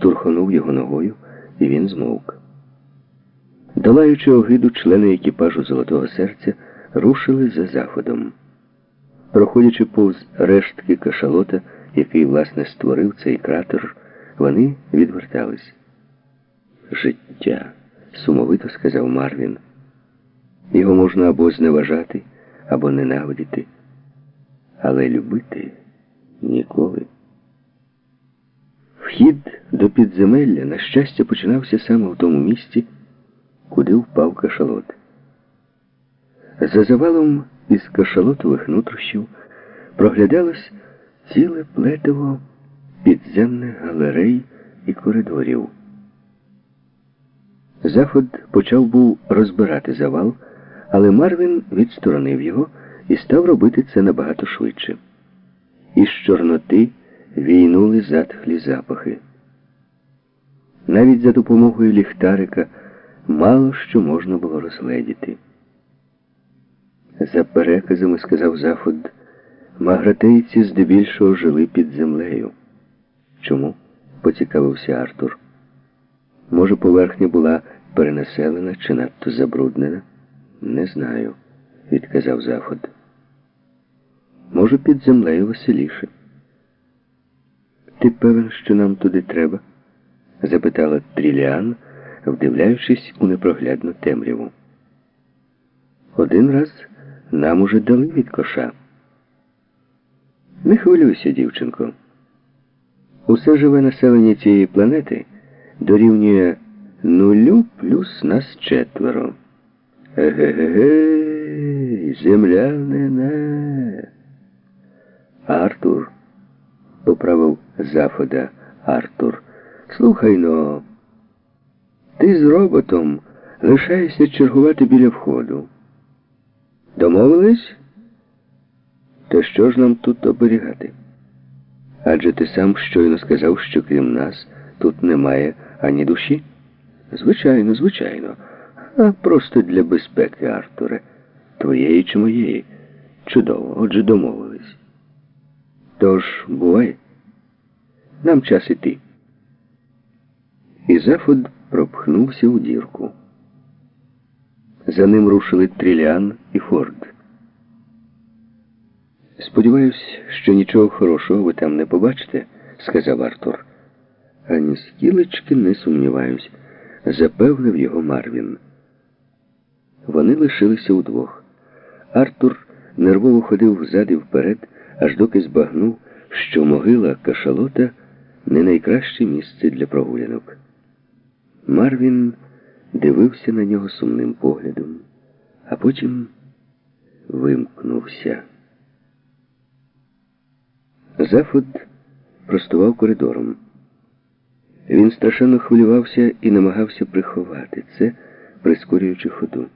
штурхонув його ногою, і він змовк. Долаючи огиду, члени екіпажу Золотого серця рушили за заходом. Проходячи повз рештки кашалота, який, власне, створив цей кратер, вони відвертались. Життя, сумовито сказав Марвін. Його можна або зневажати, або ненавидіти, але любити ніколи. Вхід до підземелля, на щастя, починався саме в тому місці, куди впав кашалот. За завалом із кашалотових нутрощів проглядалось ціле плетиво підземних галерей і коридорів. Заход почав був розбирати завал, але Марвін відсторонив його і став робити це набагато швидше. Із Чорноти війнули затхлі запахи. Навіть за допомогою ліхтарика мало що можна було розгледіти. За переказами, сказав Заход, магратейці здебільшого жили під землею. Чому? поцікавився Артур. Може, поверхня була перенаселена чи надто забруднена? Не знаю, відказав Заход. Може, під землею веселіше. Ти певен, що нам туди треба? запитала Тріліан, вдивляючись у непроглядну темряву. Один раз нам уже дали від коша. Не хвилюйся, дівчинко. Усе живе населення цієї планети дорівнює нулю плюс нас четверо. Еге-ге, землянине. Артур, поправив Зафода Артур. Слухай но, ти з роботом лишаєшся чергувати біля входу. Домовились? То що ж нам тут оберігати? Адже ти сам щойно сказав, що крім нас тут немає ані душі? Звичайно, звичайно. А просто для безпеки, Артуре. Твоєї чи моєї. Чудово, отже, домовились. Тож, бувай. Нам час іти. І Зафод пропхнувся у дірку. За ним рушили Тріліан і Форд. Сподіваюсь, що нічого хорошого ви там не побачите, сказав Артур. Ані скілечки не сумніваюсь, запевнив його Марвін. Вони лишилися удвох. Артур нервово ходив взад і вперед, аж доки збагнув, що могила кашалота не найкраще місце для прогулянок. Марвін дивився на нього сумним поглядом, а потім вимкнувся. Зафод простував коридором. Він страшенно хвилювався і намагався приховати це, прискорюючи ходу.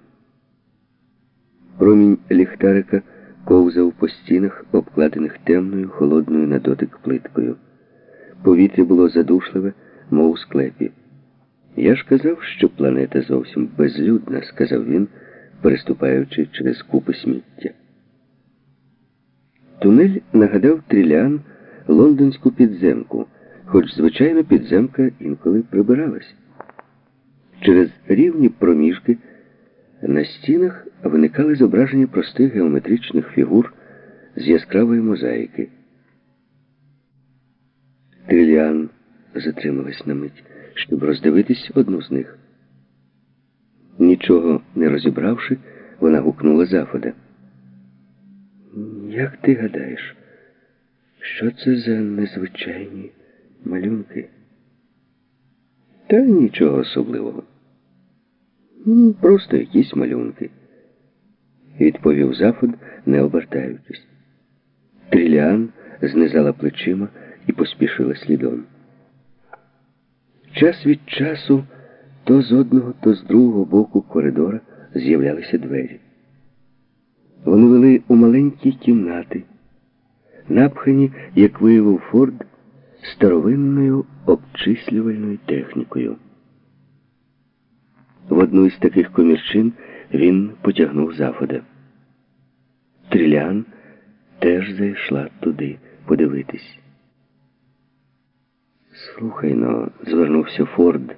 Промінь ліхтарика ковзав по стінах, обкладених темною, холодною на дотик плиткою. Повітря було задушливе, мов у склепі. Я ж казав, що планета зовсім безлюдна, сказав він, переступаючи через купи сміття. Тунель нагадав трілян лондонську підземку, хоч, звичайно, підземка інколи прибиралась. Через рівні проміжки на стінах виникали зображення простих геометричних фігур з яскравої мозаїки. Тріліан затрималась на мить, щоб роздивитись одну з них. Нічого не розібравши, вона гукнула Зафода. Як ти гадаєш, що це за незвичайні малюнки? Та нічого особливого. Просто якісь малюнки, відповів Зафод, не обертаючись. Тріліан знизала плечима і поспішила слідом. Час від часу то з одного, то з другого боку коридора з'являлися двері. Вони вели у маленькі кімнати, напхані, як виявив Форд, старовинною обчислювальною технікою. В одну із таких комірчин він потягнув захода. Трілян теж зайшла туди подивитись. Слухай но, звернувся Форд